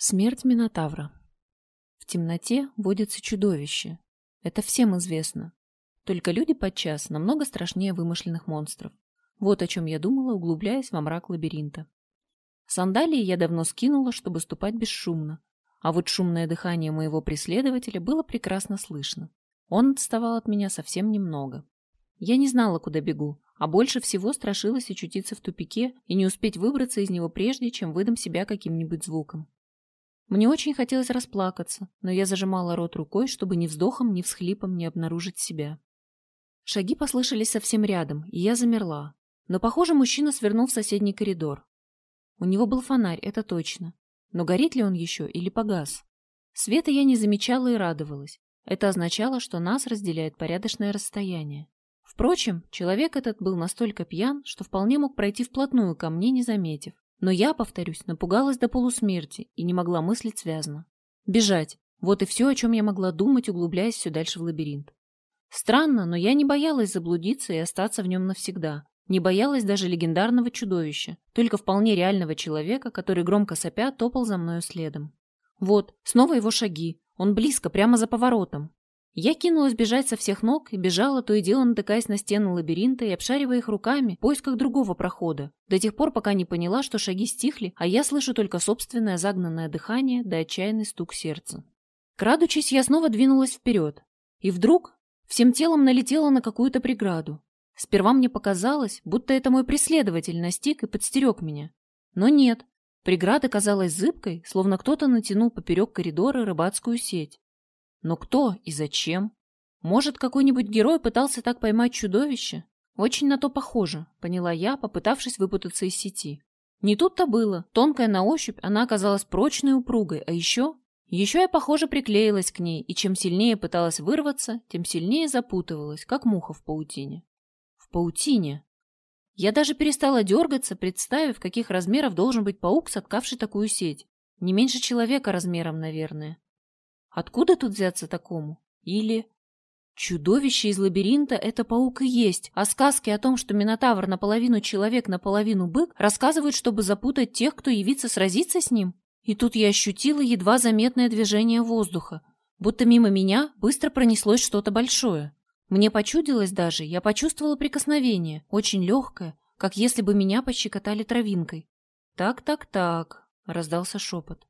Смерть Минотавра. В темноте водится чудовище. Это всем известно. Только люди подчас намного страшнее вымышленных монстров. Вот о чем я думала, углубляясь во мрак лабиринта. Сандалии я давно скинула, чтобы ступать бесшумно. А вот шумное дыхание моего преследователя было прекрасно слышно. Он отставал от меня совсем немного. Я не знала, куда бегу, а больше всего страшилась очутиться в тупике и не успеть выбраться из него прежде, чем выдам себя каким-нибудь звуком. Мне очень хотелось расплакаться, но я зажимала рот рукой, чтобы ни вздохом, ни всхлипом не обнаружить себя. Шаги послышались совсем рядом, и я замерла. Но, похоже, мужчина свернул в соседний коридор. У него был фонарь, это точно. Но горит ли он еще или погас? Света я не замечала и радовалась. Это означало, что нас разделяет порядочное расстояние. Впрочем, человек этот был настолько пьян, что вполне мог пройти вплотную ко мне, не заметив. Но я, повторюсь, напугалась до полусмерти и не могла мыслить связно. Бежать. Вот и все, о чем я могла думать, углубляясь все дальше в лабиринт. Странно, но я не боялась заблудиться и остаться в нем навсегда. Не боялась даже легендарного чудовища, только вполне реального человека, который громко сопя топал за мною следом. Вот, снова его шаги. Он близко, прямо за поворотом. Я кинулась бежать со всех ног и бежала, то и дело натыкаясь на стены лабиринта и обшаривая их руками в поисках другого прохода, до тех пор, пока не поняла, что шаги стихли, а я слышу только собственное загнанное дыхание да отчаянный стук сердца. Крадучись, я снова двинулась вперед. И вдруг всем телом налетела на какую-то преграду. Сперва мне показалось, будто это мой преследователь настиг и подстерег меня. Но нет. Преграда казалась зыбкой, словно кто-то натянул поперек коридора рыбацкую сеть. Но кто и зачем? Может, какой-нибудь герой пытался так поймать чудовище? Очень на то похоже, поняла я, попытавшись выпутаться из сети. Не тут-то было. Тонкая на ощупь, она оказалась прочной и упругой, а еще... Еще я, похоже, приклеилась к ней, и чем сильнее пыталась вырваться, тем сильнее запутывалась, как муха в паутине. В паутине. Я даже перестала дергаться, представив, каких размеров должен быть паук, соткавший такую сеть. Не меньше человека размером, наверное. Откуда тут взяться такому? Или... Чудовище из лабиринта — это паук и есть, а сказки о том, что Минотавр наполовину человек, наполовину бык, рассказывают, чтобы запутать тех, кто явится сразиться с ним. И тут я ощутила едва заметное движение воздуха, будто мимо меня быстро пронеслось что-то большое. Мне почудилось даже, я почувствовала прикосновение, очень легкое, как если бы меня пощекотали травинкой. «Так-так-так», — раздался шепот.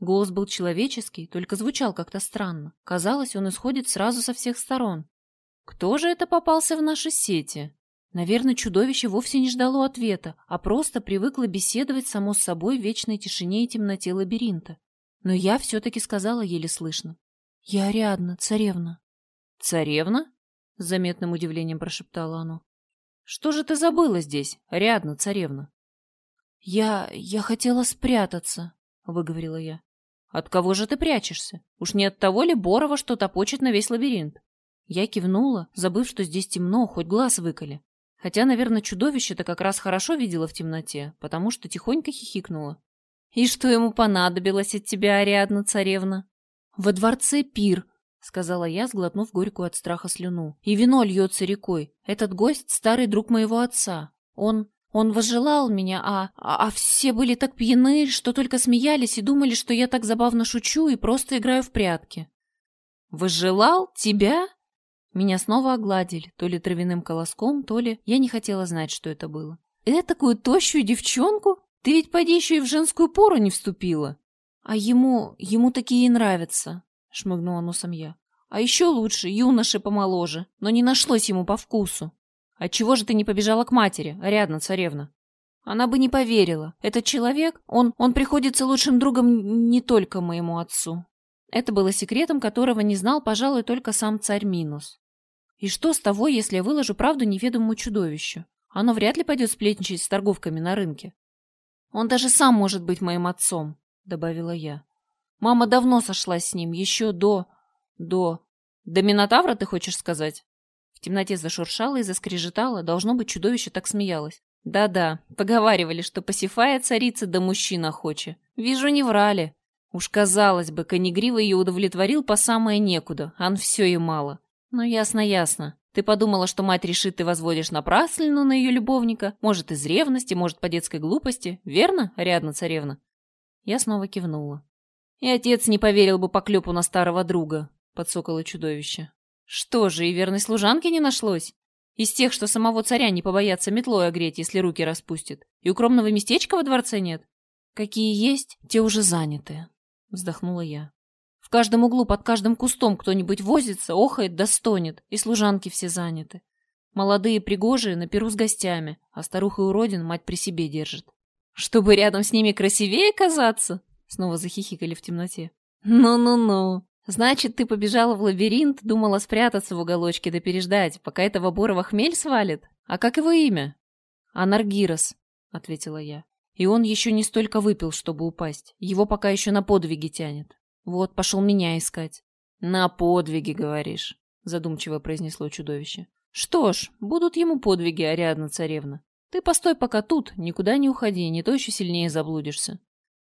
Голос был человеческий, только звучал как-то странно. Казалось, он исходит сразу со всех сторон. Кто же это попался в наши сети? Наверное, чудовище вовсе не ждало ответа, а просто привыкло беседовать само с собой в вечной тишине и темноте лабиринта. Но я все-таки сказала еле слышно. «Я Ариадна, царевна». «Царевна?» — с заметным удивлением прошептало оно. «Что же ты забыла здесь, Ариадна, царевна?» «Я... я хотела спрятаться», — выговорила я. «От кого же ты прячешься? Уж не от того ли Борова, что топочет на весь лабиринт?» Я кивнула, забыв, что здесь темно, хоть глаз выколи. Хотя, наверное, чудовище-то как раз хорошо видела в темноте, потому что тихонько хихикнула. «И что ему понадобилось от тебя, Ариадна царевна?» «Во дворце пир», — сказала я, сглотнув горькую от страха слюну. «И вино льется рекой. Этот гость — старый друг моего отца. Он... Он возжелал меня, а, а, а все были так пьяны, что только смеялись и думали, что я так забавно шучу и просто играю в прятки. «Возжелал? Тебя?» Меня снова огладили, то ли травяным колоском, то ли... Я не хотела знать, что это было. «Это такую тощую девчонку? Ты ведь поди еще и в женскую пору не вступила!» «А ему... ему такие и нравятся», — шмыгнула носом я. «А еще лучше, юноши помоложе, но не нашлось ему по вкусу». Отчего же ты не побежала к матери, Ариадна царевна? Она бы не поверила. Этот человек, он, он приходится лучшим другом не только моему отцу. Это было секретом, которого не знал, пожалуй, только сам царь Минус. И что с того, если я выложу правду неведомому чудовищу? Оно вряд ли пойдет сплетничать с торговками на рынке. Он даже сам может быть моим отцом, добавила я. Мама давно сошлась с ним, еще до... до... До Минотавра, ты хочешь сказать? В темноте зашуршало и заскрежетало, должно быть, чудовище так смеялось. Да-да, поговаривали, что Пасифая царица да мужчина хочет. Вижу, не врали. Уж казалось бы, Конегрива ее удовлетворил по самое некуда, ан все и мало. Но ясно-ясно. Ты подумала, что мать решит, ты возводишь напраслину на ее любовника, может, из ревности, может, по детской глупости, верно, Ариадна царевна? Я снова кивнула. И отец не поверил бы поклепу на старого друга, подсокало чудовище. Что же, и верной служанки не нашлось? Из тех, что самого царя не побоятся метлой огреть, если руки распустит. И укромного местечка во дворце нет? Какие есть, те уже заняты, вздохнула я. В каждом углу под каждым кустом кто-нибудь возится, охает да стонет, и служанки все заняты. Молодые пригожие на перу с гостями, а старуха уродин мать при себе держит. Чтобы рядом с ними красивее казаться? Снова захихикали в темноте. Ну-ну-ну. Значит, ты побежала в лабиринт, думала спрятаться в уголочке да переждать, пока этого Борова хмель свалит? А как его имя? Анаргирос, ответила я. И он еще не столько выпил, чтобы упасть. Его пока еще на подвиги тянет. Вот, пошел меня искать. На подвиги, говоришь, задумчиво произнесло чудовище. Что ж, будут ему подвиги, Ариадна царевна. Ты постой пока тут, никуда не уходи, не то еще сильнее заблудишься.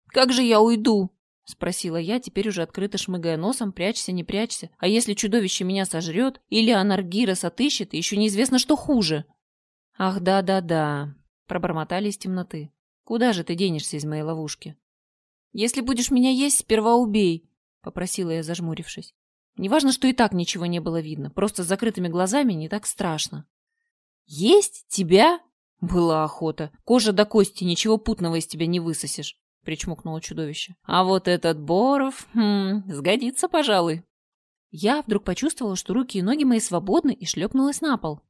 Как же я уйду? Спросила я, теперь уже открыто шмыгая носом, прячься, не прячься. А если чудовище меня сожрет, или Анаргирос отыщет, еще неизвестно, что хуже. Ах, да-да-да, пробормотали из темноты. Куда же ты денешься из моей ловушки? Если будешь меня есть, сперва убей, — попросила я, зажмурившись. Неважно, что и так ничего не было видно, просто с закрытыми глазами не так страшно. «Есть? Тебя?» «Была охота. Кожа до кости, ничего путного из тебя не высосешь», — причмокнуло чудовище. «А вот этот Боров, хм, сгодится, пожалуй». Я вдруг почувствовала, что руки и ноги мои свободны, и шлепнулась на пол.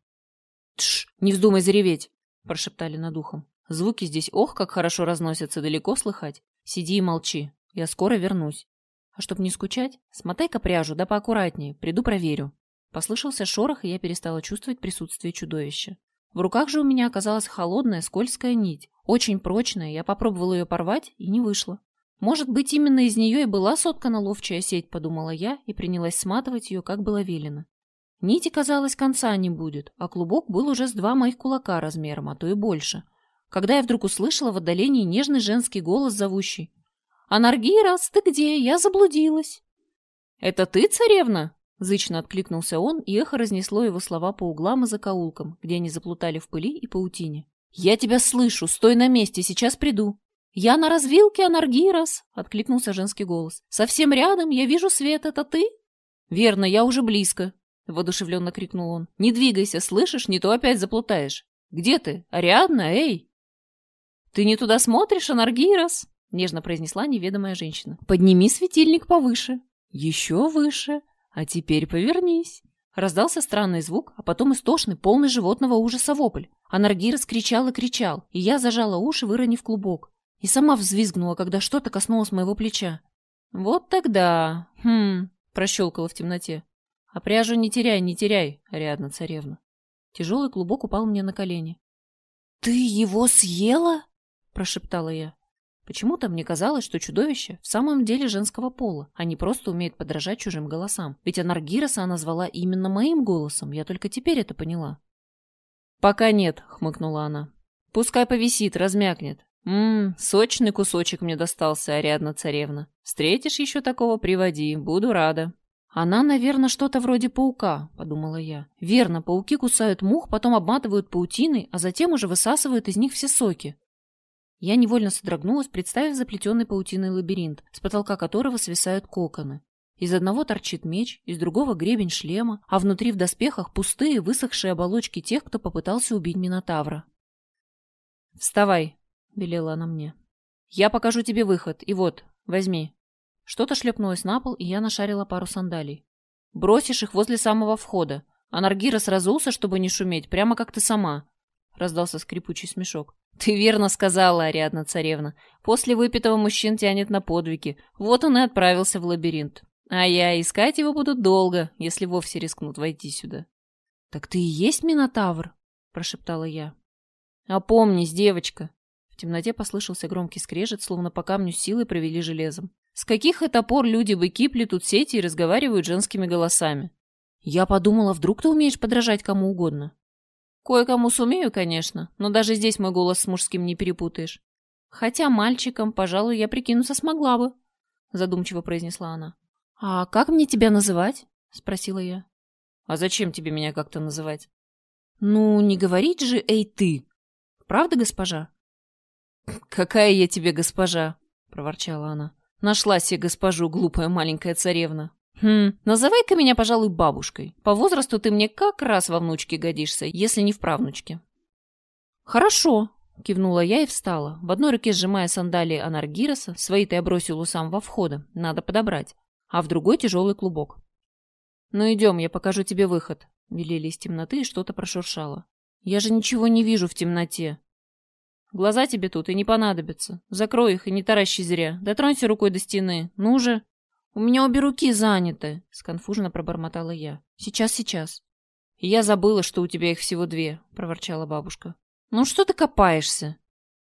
«Тш, не вздумай зареветь!» — прошептали над ухом. «Звуки здесь, ох, как хорошо разносятся, далеко слыхать. Сиди и молчи, я скоро вернусь». А чтоб не скучать, смотай-ка пряжу, да поаккуратнее, приду проверю. Послышался шорох, и я перестала чувствовать присутствие чудовища. В руках же у меня оказалась холодная, скользкая нить. Очень прочная, я попробовала ее порвать, и не вышло. Может быть, именно из нее и была соткана ловчая сеть, подумала я, и принялась сматывать ее, как было велено. Нити, казалось, конца не будет, а клубок был уже с два моих кулака размером, а то и больше. Когда я вдруг услышала в отдалении нежный женский голос, зовущий «Анаргирос, ты где? Я заблудилась!» «Это ты, царевна?» Зычно откликнулся он, и эхо разнесло его слова по углам и закоулкам, где они заплутали в пыли и паутине. «Я тебя слышу! Стой на месте, сейчас приду!» «Я на развилке, Анаргирос!» — откликнулся женский голос. «Совсем рядом, я вижу свет, это ты?» «Верно, я уже близко!» — воодушевленно крикнул он. «Не двигайся, слышишь? Не то опять заплутаешь!» «Где ты? Ариадна, эй!» «Ты не туда смотришь, Анаргирос?» — нежно произнесла неведомая женщина. «Подними светильник повыше. Еще выше. А теперь повернись». Раздался странный звук, а потом истошный, полный животного ужаса вопль. Анаргир скричал и кричал, и я зажала уши, выронив клубок. И сама взвизгнула, когда что-то коснулось моего плеча. «Вот тогда... Хм...» — прощелкала в темноте. «А пряжу не теряй, не теряй, Ариадна царевна». Тяжелый клубок упал мне на колени. «Ты его съела?» — прошептала я. Почему-то мне казалось, что чудовище в самом деле женского пола, а не просто умеет подражать чужим голосам. Ведь Анаргироса она звала именно моим голосом, я только теперь это поняла. «Пока нет», — хмыкнула она. «Пускай повисит, размякнет. Ммм, сочный кусочек мне достался, Ариадна царевна. Встретишь еще такого, приводи, буду рада». «Она, наверное, что-то вроде паука», — подумала я. «Верно, пауки кусают мух, потом обматывают паутиной, а затем уже высасывают из них все соки. Я невольно содрогнулась, представив заплетенный паутиной лабиринт, с потолка которого свисают коконы. Из одного торчит меч, из другого гребень шлема, а внутри в доспехах пустые, высохшие оболочки тех, кто попытался убить Минотавра. «Вставай», — велела она мне. «Я покажу тебе выход, и вот, возьми». Что-то шлепнулось на пол, и я нашарила пару сандалий. «Бросишь их возле самого входа. Анаргирос разулся, чтобы не шуметь, прямо как ты сама», — раздался скрипучий смешок. «Ты верно сказала, Ариадна царевна. После выпитого мужчин тянет на подвиги. Вот он и отправился в лабиринт. А я искать его буду долго, если вовсе рискнут войти сюда». «Так ты и есть Минотавр?» — прошептала я. «Опомнись, девочка!» В темноте послышался громкий скрежет, словно по камню силой провели железом. «С каких это пор люди-быки плетут сети и разговаривают женскими голосами?» Я подумала, вдруг ты умеешь подражать кому угодно. Кое-кому сумею, конечно, но даже здесь мой голос с мужским не перепутаешь. Хотя мальчиком, пожалуй, я прикинуться смогла бы, задумчиво произнесла она. А как мне тебя называть? спросила я. А зачем тебе меня как-то называть? Ну, не говорить же, эй ты. Правда, госпожа? Какая я тебе госпожа, проворчала она. Нашла себе госпожу, глупая маленькая царевна. Хм, называй-ка меня, пожалуй, бабушкой. По возрасту ты мне как раз во внучке годишься, если не в правнучке. Хорошо, кивнула я и встала. В одной руке сжимая сандалии Анаргироса, свои-то я бросил у самого входа, надо подобрать, а в другой тяжелый клубок. Ну идем, я покажу тебе выход. Велели из темноты и что-то прошуршало. Я же ничего не вижу в темноте. Глаза тебе тут и не понадобятся. Закрой их и не таращи зря. Дотронься рукой до стены. Ну же. У меня обе руки заняты, сконфуженно пробормотала я. Сейчас, сейчас. Я забыла, что у тебя их всего две, проворчала бабушка. Ну что ты копаешься?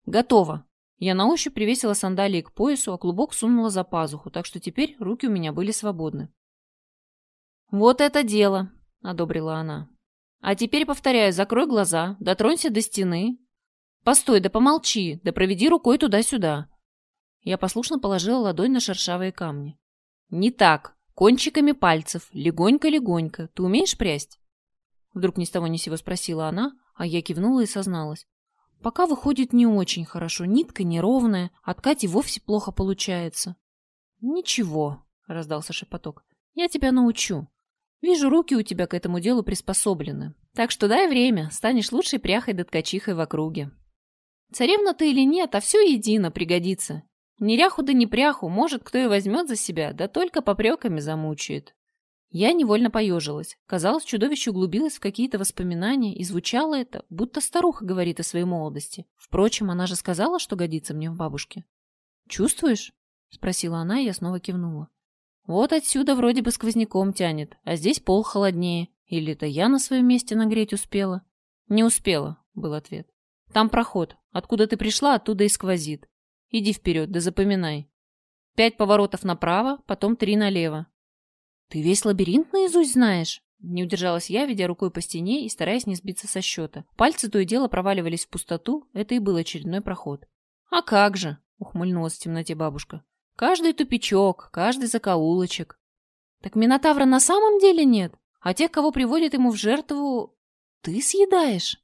Готово. Я на ощупь привесила сандалии к поясу, а клубок сунула за пазуху, так что теперь руки у меня были свободны. «Вот это дело!» — одобрила она. «А теперь, повторяю, закрой глаза, дотронься до стены, «Постой, да помолчи, да проведи рукой туда-сюда». Я послушно положила ладонь на шершавые камни. «Не так. Кончиками пальцев. Легонько-легонько. Ты умеешь прясть?» Вдруг ни с того ни сего спросила она, а я кивнула и созналась. «Пока выходит не очень хорошо. Нитка неровная, а ткать и вовсе плохо получается». «Ничего», — раздался шепоток. «Я тебя научу. Вижу, руки у тебя к этому делу приспособлены. Так что дай время, станешь лучшей пряхой да ткачихой в округе». Царевна ты или нет, а все едино пригодится. Неряху да не пряху, может, кто и возьмет за себя, да только попреками замучает. Я невольно поежилась. Казалось, чудовище углубилось в какие-то воспоминания, и звучало это, будто старуха говорит о своей молодости. Впрочем, она же сказала, что годится мне в бабушке. «Чувствуешь?» — спросила она, и я снова кивнула. «Вот отсюда вроде бы сквозняком тянет, а здесь пол холоднее. Или это я на своем месте нагреть успела?» «Не успела», — был ответ. Там проход. Откуда ты пришла, оттуда и сквозит. Иди вперед, да запоминай. Пять поворотов направо, потом три налево. Ты весь лабиринт наизусть знаешь? Не удержалась я, ведя рукой по стене и стараясь не сбиться со счета. Пальцы то и дело проваливались в пустоту, это и был очередной проход. «А как же!» — ухмыльнулась в темноте бабушка. «Каждый тупичок, каждый закоулочек». «Так Минотавра на самом деле нет? А тех, кого приводят ему в жертву, ты съедаешь?»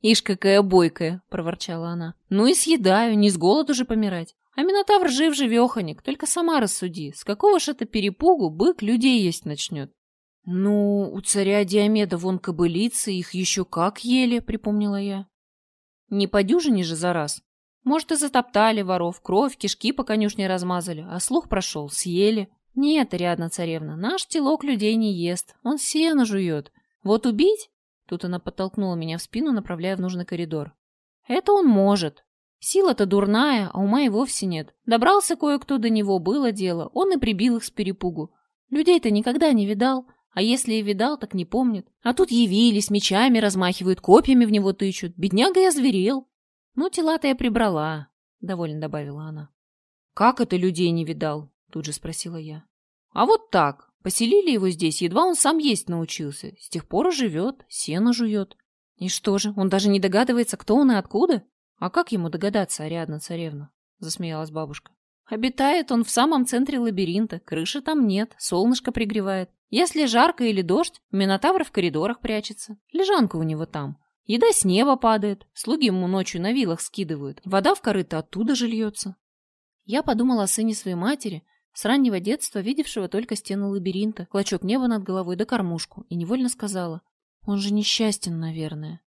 «Ишь, какая бойкая!» — проворчала она. «Ну и съедаю, не с голоду же помирать. А Минотавр жив-живеханик, только сама рассуди, с какого ж это перепугу бык людей есть начнет?» «Ну, у царя Диомеда вон кобылицы, их еще как ели», — припомнила я. «Не по дюжине же за раз. Может, и затоптали воров, кровь, кишки по конюшне размазали, а слух прошел, съели. Нет, рядно царевна, наш телок людей не ест, он сено жует. Вот убить Тут она подтолкнула меня в спину, направляя в нужный коридор. «Это он может. Сила-то дурная, а ума и вовсе нет. Добрался кое-кто до него, было дело. Он и прибил их с перепугу. Людей-то никогда не видал, а если и видал, так не помнит. А тут явились, мечами размахивают, копьями в него тычут. Бедняга я зверел. Ну, тела-то я прибрала», — довольно добавила она. «Как это людей не видал?» — тут же спросила я. «А вот так. Поселили его здесь, едва он сам есть научился. С тех пор и живет, сено жует. И что же, он даже не догадывается, кто он и откуда? А как ему догадаться, Ариадна царевна? Засмеялась бабушка. Обитает он в самом центре лабиринта, крыши там нет, солнышко пригревает. Если жарко или дождь, Минотавр в коридорах прячется. Лежанка у него там. Еда с неба падает, слуги ему ночью на вилах скидывают. Вода в корыто оттуда же льется. Я подумала о сыне своей матери, с раннего детства видевшего только стены лабиринта, клочок неба над головой да кормушку, и невольно сказала, он же несчастен, наверное.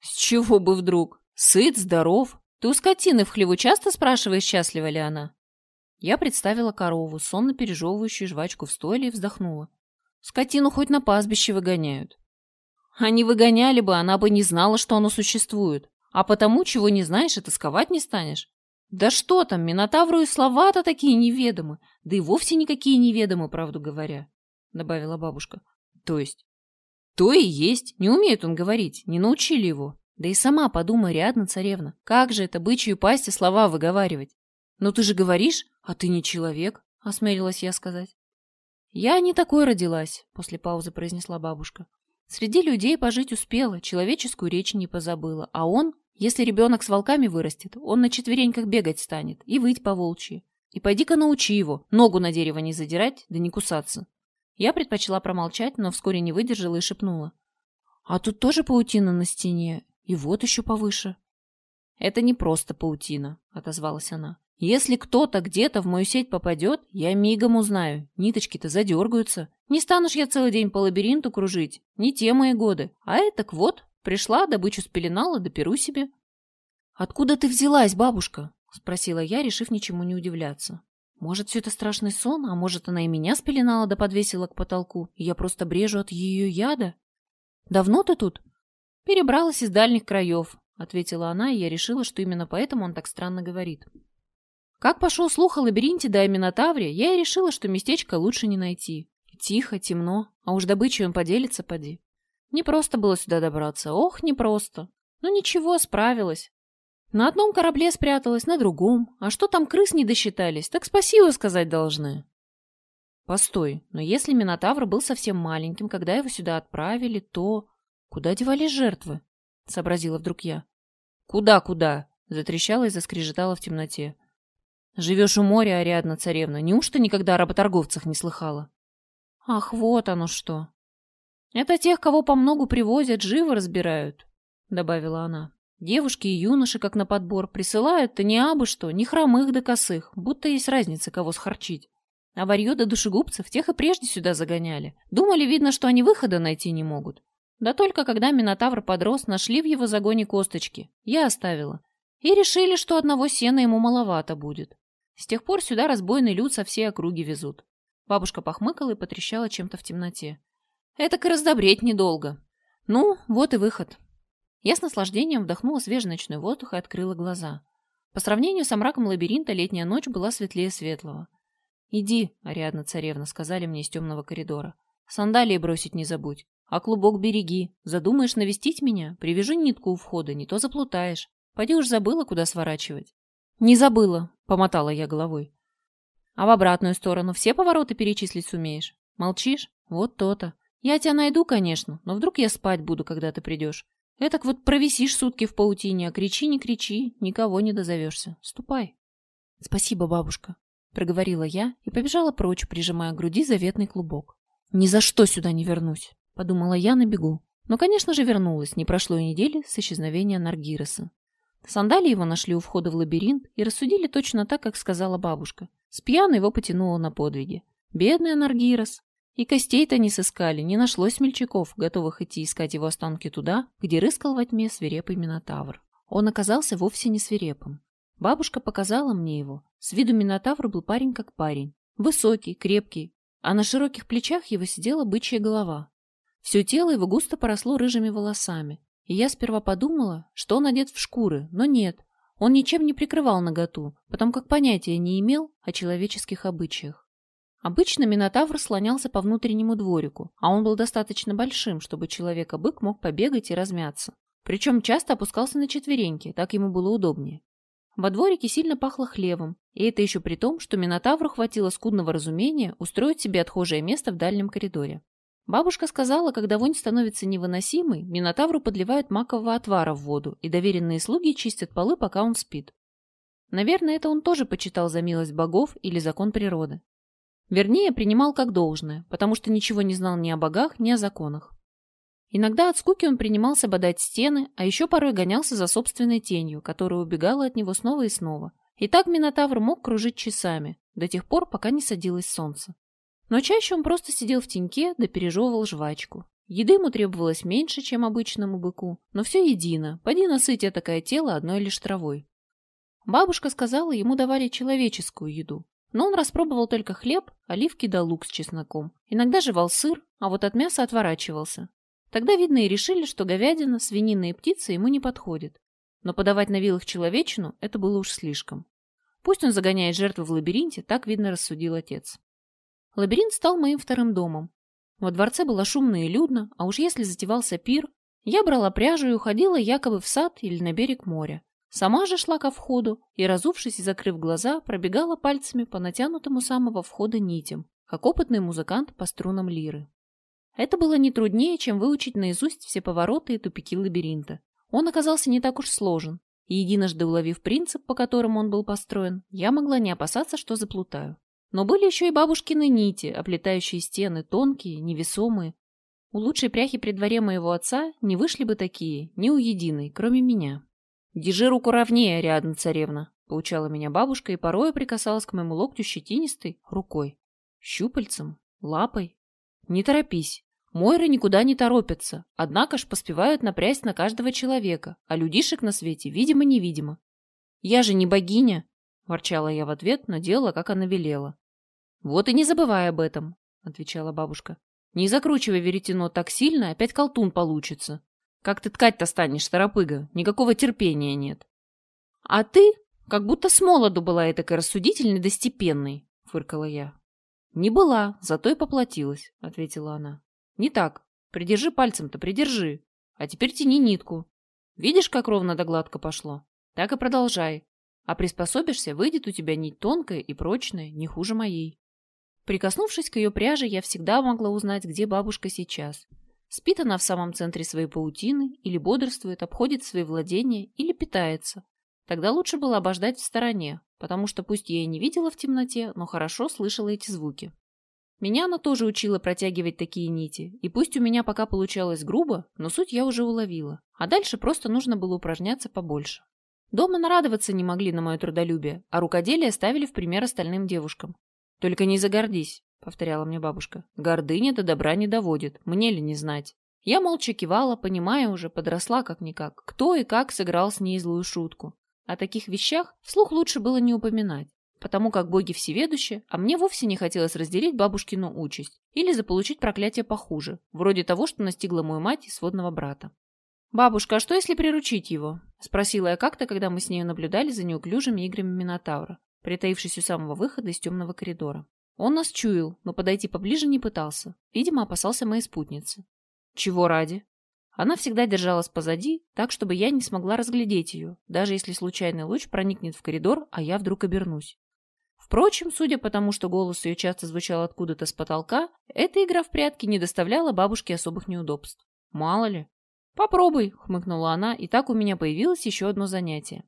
С чего бы вдруг? Сыт, здоров. Ты у скотины в хлеву часто спрашиваешь, счастлива ли она? Я представила корову, сонно пережевывающую жвачку в стойле, и вздохнула. Скотину хоть на пастбище выгоняют. Они выгоняли бы, она бы не знала, что оно существует. А потому, чего не знаешь, и тосковать не станешь. Да что там, Минотавру и слова-то такие неведомы, да и вовсе никакие неведомы, правду говоря, — добавила бабушка. То есть? То и есть, не умеет он говорить, не научили его. Да и сама подумай, рядно, царевна, как же это бычью пасти слова выговаривать? Ну ты же говоришь, а ты не человек, — осмелилась я сказать. Я не такой родилась, — после паузы произнесла бабушка. Среди людей пожить успела, человеческую речь не позабыла, а он если ребенок с волками вырастет, он на четвереньках бегать станет и выть по волчьи. И пойди-ка научи его, ногу на дерево не задирать, да не кусаться. Я предпочла промолчать, но вскоре не выдержала и шепнула. А тут тоже паутина на стене, и вот еще повыше. Это не просто паутина, отозвалась она. Если кто-то где-то в мою сеть попадет, я мигом узнаю. Ниточки-то задергаются. Не станешь я целый день по лабиринту кружить. Не те мои годы. А это вот, пришла, добычу спеленала, доперу себе. «Откуда ты взялась, бабушка?» — спросила я, решив ничему не удивляться. «Может, все это страшный сон, а может, она и меня спеленала да подвесила к потолку, и я просто брежу от ее яда? Давно ты тут?» «Перебралась из дальних краев», — ответила она, и я решила, что именно поэтому он так странно говорит. Как пошел слух о лабиринте да о Минотавре, я и решила, что местечко лучше не найти. Тихо, темно, а уж добычей он поделится, поди. Не просто было сюда добраться, ох, не просто. Ну ничего, справилась. На одном корабле спряталась, на другом. А что там крыс не досчитались, так спасибо сказать должны. Постой, но если Минотавр был совсем маленьким, когда его сюда отправили, то... Куда девались жертвы? Сообразила вдруг я. Куда-куда? Затрещала и заскрежетала в темноте. Живешь у моря, Ариадна царевна. Неужто никогда о работорговцах не слыхала? Ах, вот оно что. Это тех, кого по многу привозят, живо разбирают, добавила она. Девушки и юноши, как на подбор, присылают-то не абы что, ни хромых да косых, будто есть разница, кого схарчить. А варьё да душегубцев тех и прежде сюда загоняли. Думали, видно, что они выхода найти не могут. Да только когда Минотавр подрос, нашли в его загоне косточки. Я оставила. И решили, что одного сена ему маловато будет. С тех пор сюда разбойный люд со всей округи везут. Бабушка похмыкала и потрещала чем-то в темноте. Это и раздобреть недолго. Ну, вот и выход. Я с наслаждением вдохнула свежий ночной воздух и открыла глаза. По сравнению с мраком лабиринта летняя ночь была светлее светлого. «Иди, Ариадна царевна», — сказали мне из темного коридора. «Сандалии бросить не забудь. А клубок береги. Задумаешь навестить меня? Привяжу нитку у входа, не то заплутаешь. Пойди уж забыла, куда сворачивать». «Не забыла», — помотала я головой. «А в обратную сторону все повороты перечислить сумеешь? Молчишь? Вот то-то. Я тебя найду, конечно, но вдруг я спать буду, когда ты придешь. Этак вот провисишь сутки в паутине, а кричи, не кричи, никого не дозовешься. Ступай». «Спасибо, бабушка», — проговорила я и побежала прочь, прижимая к груди заветный клубок. «Ни за что сюда не вернусь», — подумала я на бегу. Но, конечно же, вернулась, не прошло и недели с исчезновения Наргироса. Сандали его нашли у входа в лабиринт и рассудили точно так, как сказала бабушка. С пьяну его потянуло на подвиги. Бедный Анаргирос. И костей-то не сыскали, не нашлось смельчаков, готовых идти искать его останки туда, где рыскал во тьме свирепый Минотавр. Он оказался вовсе не свирепым. Бабушка показала мне его. С виду Минотавр был парень как парень. Высокий, крепкий, а на широких плечах его сидела бычья голова. Все тело его густо поросло рыжими волосами, и я сперва подумала, что он одет в шкуры, но нет. Он ничем не прикрывал наготу, потому как понятия не имел о человеческих обычаях. Обычно Минотавр слонялся по внутреннему дворику, а он был достаточно большим, чтобы человека-бык мог побегать и размяться. Причем часто опускался на четвереньки, так ему было удобнее. Во дворике сильно пахло хлевом, и это еще при том, что Минотавру хватило скудного разумения устроить себе отхожее место в дальнем коридоре. Бабушка сказала, когда вонь становится невыносимой, Минотавру подливают макового отвара в воду, и доверенные слуги чистят полы, пока он спит. Наверное, это он тоже почитал за милость богов или закон природы. Вернее, принимал как должное, потому что ничего не знал ни о богах, ни о законах. Иногда от скуки он принимался бодать стены, а еще порой гонялся за собственной тенью, которая убегала от него снова и снова. И так Минотавр мог кружить часами, до тех пор, пока не садилось солнце. Но чаще он просто сидел в теньке да пережевывал жвачку. Еды ему требовалось меньше, чем обычному быку, но все едино, поди насытя такое тело одной лишь травой. Бабушка сказала, ему давали человеческую еду, но он распробовал только хлеб, оливки да лук с чесноком. Иногда жевал сыр, а вот от мяса отворачивался. Тогда, видно, и решили, что говядина, свинина и птица ему не подходят. Но подавать на вилах человечину – это было уж слишком. Пусть он загоняет жертву в лабиринте, так, видно, рассудил отец. Лабиринт стал моим вторым домом. Во дворце было шумно и людно, а уж если затевался пир, я брала пряжу и уходила якобы в сад или на берег моря. Сама же шла ко входу и, разувшись и закрыв глаза, пробегала пальцами по натянутому самого входа нитям, как опытный музыкант по струнам лиры. Это было не труднее, чем выучить наизусть все повороты и тупики лабиринта. Он оказался не так уж сложен, и единожды уловив принцип, по которому он был построен, я могла не опасаться, что заплутаю. Но были еще и бабушкины нити, оплетающие стены, тонкие, невесомые. У лучшей пряхи при дворе моего отца не вышли бы такие, ни у единой, кроме меня. «Держи руку ровнее, Ариадна царевна», — поучала меня бабушка и порой прикасалась к моему локтю щетинистой рукой. Щупальцем? Лапой? Не торопись. Мойры никуда не торопятся, однако ж поспевают напрясть на каждого человека, а людишек на свете видимо-невидимо. «Я же не богиня!» — ворчала я в ответ, но делала, как она велела. «Вот и не забывай об этом», — отвечала бабушка. «Не закручивай веретено так сильно, опять колтун получится. Как ты ткать-то станешь, торопыга? Никакого терпения нет». «А ты как будто с молоду была этакой рассудительной да степенной», — фыркала я. «Не была, зато и поплатилась», — ответила она. «Не так. Придержи пальцем-то, придержи. А теперь тяни нитку. Видишь, как ровно да гладко пошло? Так и продолжай. А приспособишься, выйдет у тебя нить тонкая и прочная, не хуже моей». Прикоснувшись к ее пряже, я всегда могла узнать, где бабушка сейчас. Спит она в самом центре своей паутины, или бодрствует, обходит свои владения, или питается, Тогда лучше было обождать в стороне, потому что пусть я и не видела в темноте, но хорошо слышала эти звуки. Меня она тоже учила протягивать такие нити, и пусть у меня пока получалось грубо, но суть я уже уловила, а дальше просто нужно было упражняться побольше. Дома нарадоваться не могли на мое трудолюбие, а рукоделие ставили в пример остальным девушкам. «Только не загордись», — повторяла мне бабушка. «Гордыня до добра не доводит, мне ли не знать». Я молча кивала, понимая уже, подросла как-никак, кто и как сыграл с ней злую шутку. О таких вещах вслух лучше было не упоминать, потому как боги всеведущи, а мне вовсе не хотелось разделить бабушкину участь или заполучить проклятие похуже, вроде того, что настигла мою мать и сводного брата. «Бабушка, а что, если приручить его?» — спросила я как-то, когда мы с нею наблюдали за неуклюжими играми Минотавра, притаившись у самого выхода из темного коридора. Он нас чуял, но подойти поближе не пытался. Видимо, опасался моей спутницы. «Чего ради?» Она всегда держалась позади, так, чтобы я не смогла разглядеть ее, даже если случайный луч проникнет в коридор, а я вдруг обернусь. Впрочем, судя по тому, что голос ее часто звучал откуда-то с потолка, эта игра в прятки не доставляла бабушке особых неудобств. Мало ли. «Попробуй», — хмыкнула она, и так у меня появилось еще одно занятие.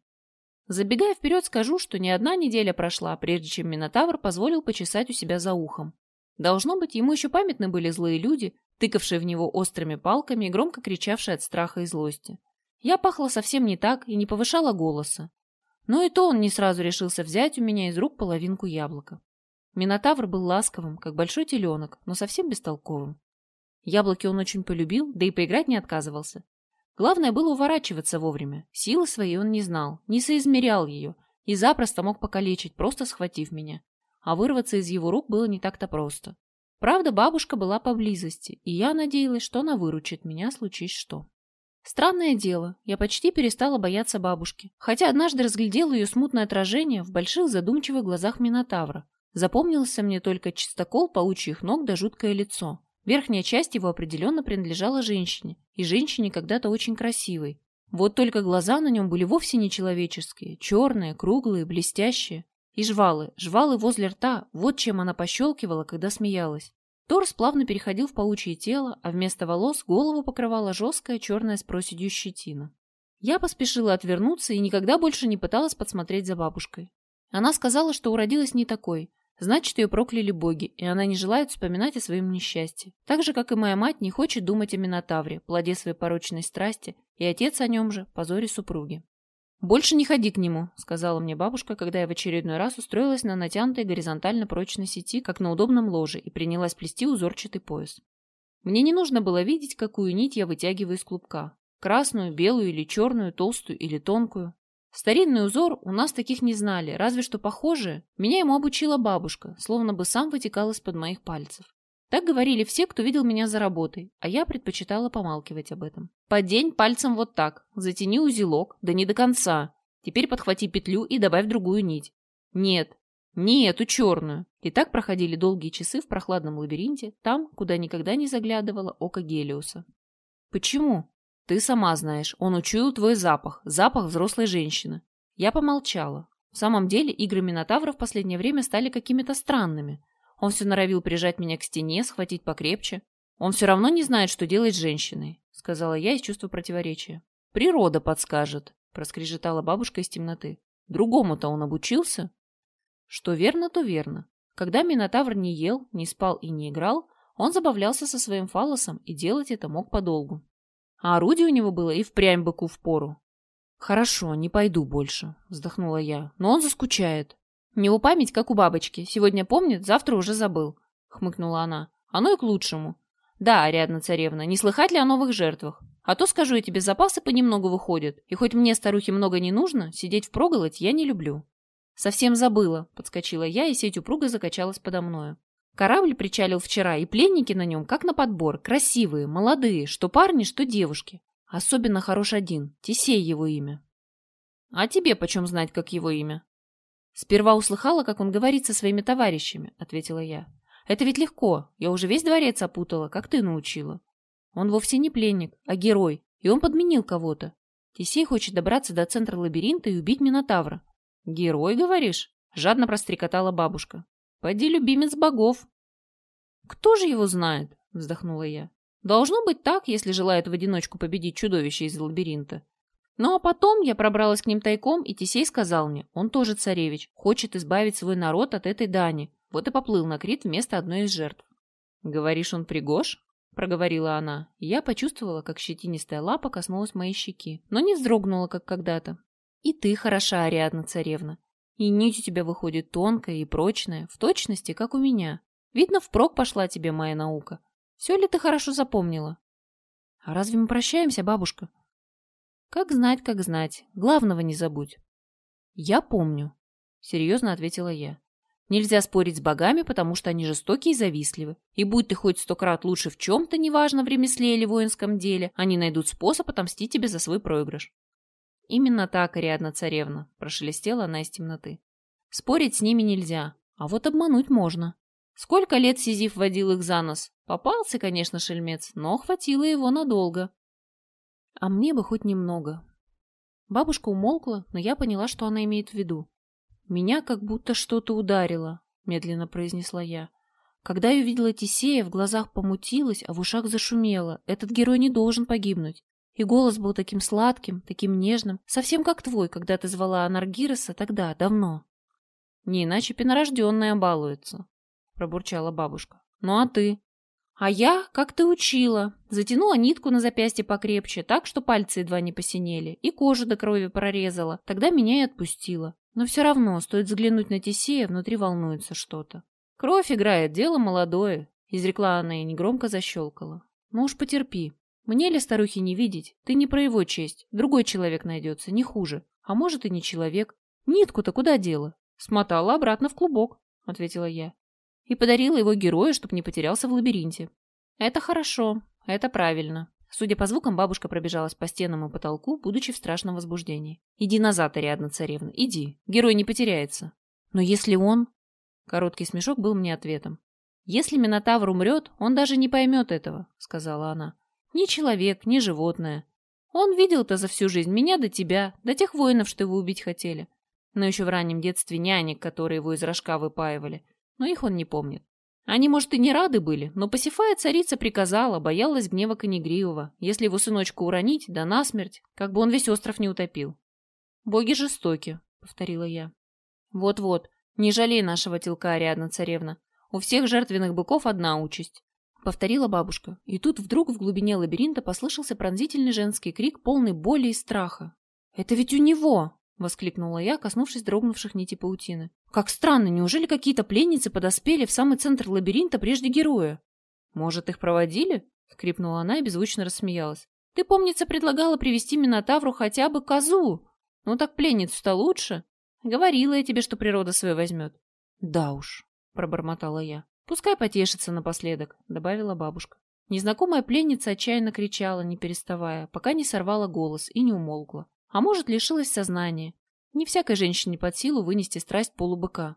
Забегая вперед, скажу, что не одна неделя прошла, прежде чем Минотавр позволил почесать у себя за ухом. Должно быть, ему еще памятны были злые люди, тыкавшие в него острыми палками и громко кричавшие от страха и злости. Я пахла совсем не так и не повышала голоса. Но и то он не сразу решился взять у меня из рук половинку яблока. Минотавр был ласковым, как большой теленок, но совсем бестолковым. Яблоки он очень полюбил, да и поиграть не отказывался. Главное было уворачиваться вовремя. Силы своей он не знал, не соизмерял ее и запросто мог покалечить, просто схватив меня. А вырваться из его рук было не так-то просто. Правда, бабушка была поблизости, и я надеялась, что она выручит меня, случись что. Странное дело, я почти перестала бояться бабушки, хотя однажды разглядела ее смутное отражение в больших задумчивых глазах Минотавра. Запомнился мне только чистокол паучьих ног да жуткое лицо. Верхняя часть его определенно принадлежала женщине, и женщине когда-то очень красивой. Вот только глаза на нем были вовсе не человеческие, черные, круглые, блестящие. И жвалы, жвалы возле рта, вот чем она пощелкивала, когда смеялась. Торс плавно переходил в паучье тело, а вместо волос голову покрывала жесткая черная с проседью щетина. Я поспешила отвернуться и никогда больше не пыталась подсмотреть за бабушкой. Она сказала, что уродилась не такой, значит, ее прокляли боги, и она не желает вспоминать о своем несчастье. Так же, как и моя мать не хочет думать о Минотавре, плоде своей порочной страсти, и отец о нем же, позоре супруги. «Больше не ходи к нему», — сказала мне бабушка, когда я в очередной раз устроилась на натянутой горизонтально прочной сети, как на удобном ложе, и принялась плести узорчатый пояс. Мне не нужно было видеть, какую нить я вытягиваю из клубка. Красную, белую или черную, толстую или тонкую. Старинный узор у нас таких не знали, разве что похожие. Меня ему обучила бабушка, словно бы сам вытекал из-под моих пальцев. Так говорили все, кто видел меня за работой, а я предпочитала помалкивать об этом. Подень пальцем вот так, затяни узелок, да не до конца. Теперь подхвати петлю и добавь другую нить. Нет, не эту черную. И так проходили долгие часы в прохладном лабиринте, там, куда никогда не заглядывало око Гелиуса. Почему? Ты сама знаешь, он учуял твой запах, запах взрослой женщины. Я помолчала. В самом деле, игры Минотавра в последнее время стали какими-то странными. Он все норовил прижать меня к стене, схватить покрепче. Он все равно не знает, что делать с женщиной, сказала я из чувства противоречия. Природа подскажет, проскрежетала бабушка из темноты. Другому-то он обучился? Что верно, то верно. Когда Минотавр не ел, не спал и не играл, он забавлялся со своим фалосом и делать это мог подолгу. А орудие у него было и впрямь быку в пору. Хорошо, не пойду больше, вздохнула я. Но он заскучает. У него память, как у бабочки. Сегодня помнит, завтра уже забыл, хмыкнула она. Оно и к лучшему. Да, Ариадна царевна, не слыхать ли о новых жертвах? А то, скажу я тебе, запасы понемногу выходят, и хоть мне, старухе, много не нужно, сидеть в проголодь я не люблю. Совсем забыла, подскочила я, и сеть упруга закачалась подо мною. Корабль причалил вчера, и пленники на нем, как на подбор, красивые, молодые, что парни, что девушки. Особенно хорош один, Тесей его имя. А тебе почем знать, как его имя? Сперва услыхала, как он говорит со своими товарищами, ответила я. Это ведь легко, я уже весь дворец опутала, как ты научила. Он вовсе не пленник, а герой, и он подменил кого-то. Тесей хочет добраться до центра лабиринта и убить Минотавра. Герой, говоришь? Жадно прострекотала бабушка. Поди любимец богов. Кто же его знает? Вздохнула я. Должно быть так, если желает в одиночку победить чудовище из лабиринта. Ну а потом я пробралась к ним тайком, и Тесей сказал мне, он тоже царевич, хочет избавить свой народ от этой дани. Вот и поплыл на Крит вместо одной из жертв. «Говоришь, он пригож?» — проговорила она. я почувствовала, как щетинистая лапа коснулась моей щеки, но не вздрогнула, как когда-то. «И ты хороша, Ариадна царевна. И нить у тебя выходит тонкая и прочная, в точности, как у меня. Видно, впрок пошла тебе моя наука. Все ли ты хорошо запомнила? А разве мы прощаемся, бабушка? Как знать, как знать. Главного не забудь. Я помню, серьезно ответила я. Нельзя спорить с богами, потому что они жестокие и завистливы. И будь ты хоть сто крат лучше в чем-то, неважно, в ремесле или воинском деле, они найдут способ отомстить тебе за свой проигрыш. «Именно так, Ариадна царевна», — прошелестела она из темноты. «Спорить с ними нельзя, а вот обмануть можно. Сколько лет Сизиф водил их за нос? Попался, конечно, шельмец, но хватило его надолго. А мне бы хоть немного». Бабушка умолкла, но я поняла, что она имеет в виду. «Меня как будто что-то ударило», — медленно произнесла я. Когда я увидела Тисея, в глазах помутилась, а в ушах зашумело. Этот герой не должен погибнуть. И голос был таким сладким, таким нежным, совсем как твой, когда ты звала Анаргироса тогда, давно. Не иначе пенорожденная балуется, пробурчала бабушка. Ну а ты? А я, как ты учила, затянула нитку на запястье покрепче, так, что пальцы едва не посинели, и кожу до крови прорезала. Тогда меня и отпустила. Но все равно, стоит взглянуть на Тесея, внутри волнуется что-то. Кровь играет, дело молодое, изрекла она и негромко защелкала. Ну уж потерпи, мне ли старухи не видеть? Ты не про его честь. Другой человек найдется, не хуже. А может и не человек. Нитку-то куда дела? Смотала обратно в клубок, ответила я. И подарила его герою, чтоб не потерялся в лабиринте. Это хорошо, это правильно. Судя по звукам, бабушка пробежалась по стенам и потолку, будучи в страшном возбуждении. «Иди назад, Ариадна царевна, иди. Герой не потеряется». «Но если он...» Короткий смешок был мне ответом. «Если Минотавр умрет, он даже не поймет этого», — сказала она. Ни человек, ни животное. Он видел-то за всю жизнь меня до тебя, до тех воинов, что его убить хотели. Но еще в раннем детстве нянек, которые его из рожка выпаивали. Но их он не помнит. Они, может, и не рады были, но Пасифая царица приказала, боялась гнева Конегривого, если его сыночку уронить, да насмерть, как бы он весь остров не утопил. «Боги жестоки», — повторила я. «Вот-вот, не жалей нашего телка, Ариадна царевна. У всех жертвенных быков одна участь. — повторила бабушка. И тут вдруг в глубине лабиринта послышался пронзительный женский крик, полный боли и страха. «Это ведь у него!» — воскликнула я, коснувшись дрогнувших нити паутины. «Как странно, неужели какие-то пленницы подоспели в самый центр лабиринта прежде героя?» «Может, их проводили?» — скрипнула она и беззвучно рассмеялась. «Ты, помнится, предлагала привести Минотавру хотя бы козу. Ну так пленницу-то лучше. Говорила я тебе, что природа свое возьмет». «Да уж», — пробормотала я. «Пускай потешится напоследок», — добавила бабушка. Незнакомая пленница отчаянно кричала, не переставая, пока не сорвала голос и не умолкла. А может, лишилась сознания. Не всякой женщине под силу вынести страсть полубыка.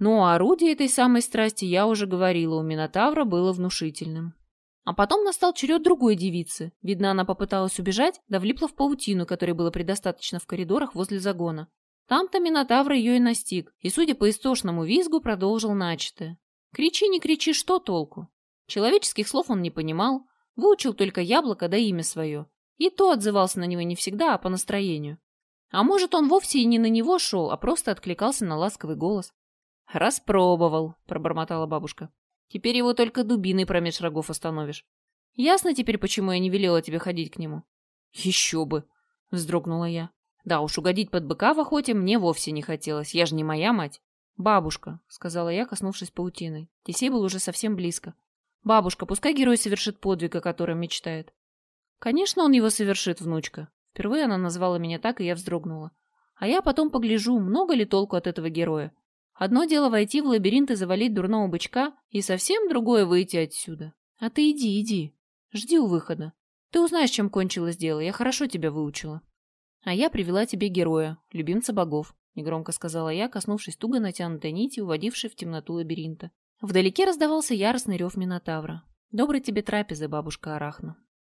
Но орудие этой самой страсти, я уже говорила, у Минотавра было внушительным. А потом настал черед другой девицы. Видно, она попыталась убежать, да влипла в паутину, которой было предостаточно в коридорах возле загона. Там-то Минотавр ее и настиг, и, судя по истошному визгу, продолжил начатое. Кричи, не кричи, что толку? Человеческих слов он не понимал, выучил только яблоко да имя свое. И то отзывался на него не всегда, а по настроению. А может, он вовсе и не на него шел, а просто откликался на ласковый голос. «Распробовал», — пробормотала бабушка. «Теперь его только дубиной промеж рогов остановишь. Ясно теперь, почему я не велела тебе ходить к нему?» «Еще бы!» — вздрогнула я. Да уж, угодить под быка в охоте мне вовсе не хотелось, я же не моя мать. «Бабушка», — сказала я, коснувшись паутиной. Тесей был уже совсем близко. «Бабушка, пускай герой совершит подвиг, о котором мечтает». «Конечно, он его совершит, внучка». Впервые она назвала меня так, и я вздрогнула. А я потом погляжу, много ли толку от этого героя. Одно дело войти в лабиринт и завалить дурного бычка, и совсем другое выйти отсюда. А ты иди, иди. Жди у выхода. Ты узнаешь, чем кончилось дело, я хорошо тебя выучила. А я привела тебе героя, любимца богов, негромко сказала я, коснувшись туго натянутой нити, уводившей в темноту лабиринта. Вдалеке раздавался яростный рев Минотавра. Доброй тебе трапезы, бабушка Арахна.